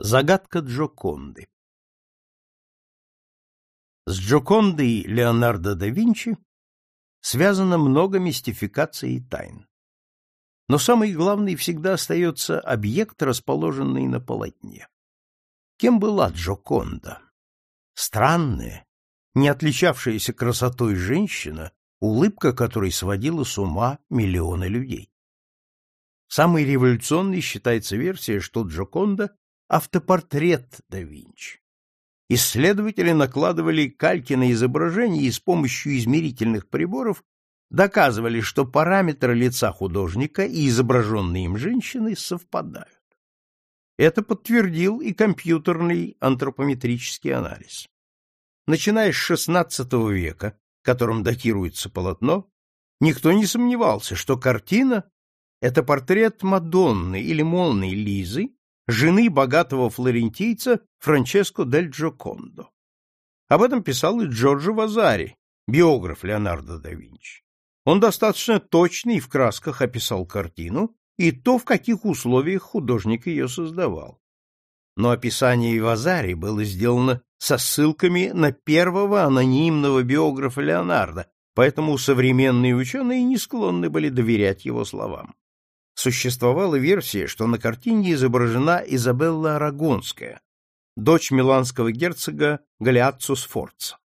Загадка Джоконды С Джокондой Леонардо да Винчи связано много мистификаций и тайн. Но самый главный всегда остается объект, расположенный на полотне. Кем была Джоконда? Странная, не отличавшаяся красотой женщина, улыбка которой сводила с ума миллионы людей. Самой революционной считается версия, что Джоконда — автопортрет да Винчи. Исследователи накладывали кальки на изображение и с помощью измерительных приборов доказывали, что параметры лица художника и изображенные им женщины совпадают. Это подтвердил и компьютерный антропометрический анализ. Начиная с XVI века, которым датируется полотно, никто не сомневался, что картина — это портрет Мадонны или Молны Лизы, жены богатого флорентийца Франческо дель Джокондо. Об этом писал и Джорджо Вазари, биограф Леонардо да Винчи. Он достаточно точно и в красках описал картину и то, в каких условиях художник ее создавал. Но описание Вазари было сделано со ссылками на первого анонимного биографа Леонардо, поэтому современные ученые не склонны были доверять его словам. Существовала версия, что на картине изображена Изабелла Арагонская, дочь миланского герцога Галиаццо Сфорца.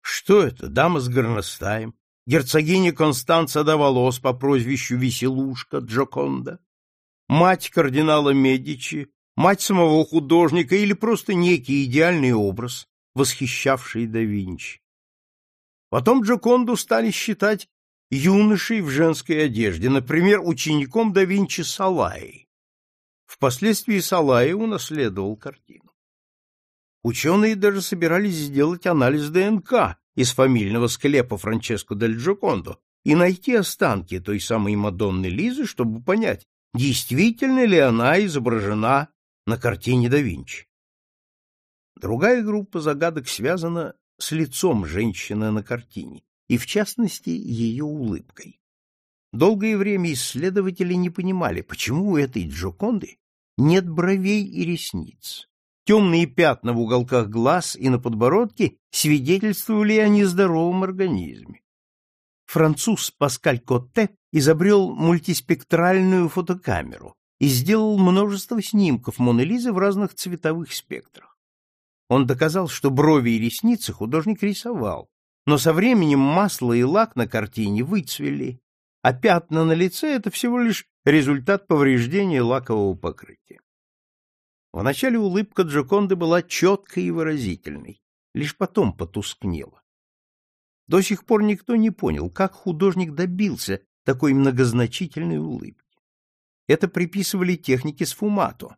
Что это, дама с горностаем, герцогиня Констанца до волос по прозвищу Веселушка Джоконда, мать кардинала Медичи, мать самого художника? Или просто некий идеальный образ, восхищавший да Винчи. Потом Джоконду стали считать юношей в женской одежде, например, учеником да Винчи Салаи. Впоследствии Салаи унаследовал картину. Ученые даже собирались сделать анализ ДНК из фамильного склепа Франческо дель Джокондо и найти останки той самой Мадонны Лизы, чтобы понять, действительно ли она изображена на картине да Винчи. Другая группа загадок связана с лицом женщины на картине, и в частности ее улыбкой. Долгое время исследователи не понимали, почему у этой Джоконды нет бровей и ресниц. Темные пятна в уголках глаз и на подбородке свидетельствовали о нездоровом организме. Француз Паскаль Котте изобрел мультиспектральную фотокамеру и сделал множество снимков Моны Лизы в разных цветовых спектрах. Он доказал, что брови и ресницы художник рисовал, но со временем масло и лак на картине выцвели, а пятна на лице — это всего лишь результат повреждения лакового покрытия. Вначале улыбка Джоконды была четкой и выразительной, лишь потом потускнела. До сих пор никто не понял, как художник добился такой многозначительной улыбки. Это приписывали технике сфумато.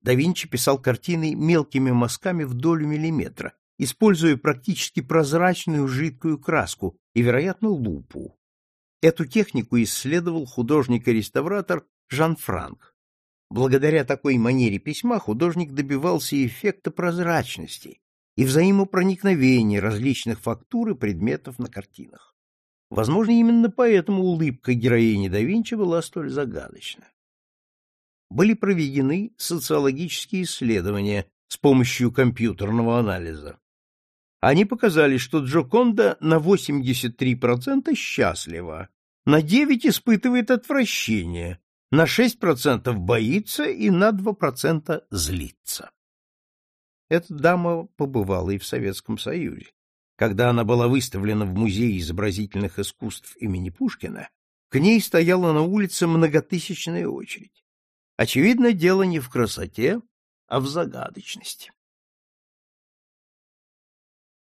Да Винчи писал картины мелкими мазками в долю миллиметра, используя практически прозрачную жидкую краску и, вероятно, лупу. Эту технику исследовал художник и реставратор Жан Франк. Благодаря такой манере письма художник добивался эффекта прозрачности и взаимопроникновения различных фактур и предметов на картинах. Возможно, именно поэтому улыбка героини да Винчи была столь загадочна. Были проведены социологические исследования с помощью компьютерного анализа. Они показали, что Джоконда на 83% счастлива, на 9% испытывает отвращение, на 6% боится и на 2% злится. Эта дама побывала и в Советском Союзе. Когда она была выставлена в Музее изобразительных искусств имени Пушкина, к ней стояла на улице многотысячная очередь. Очевидно, дело не в красоте, а в загадочности.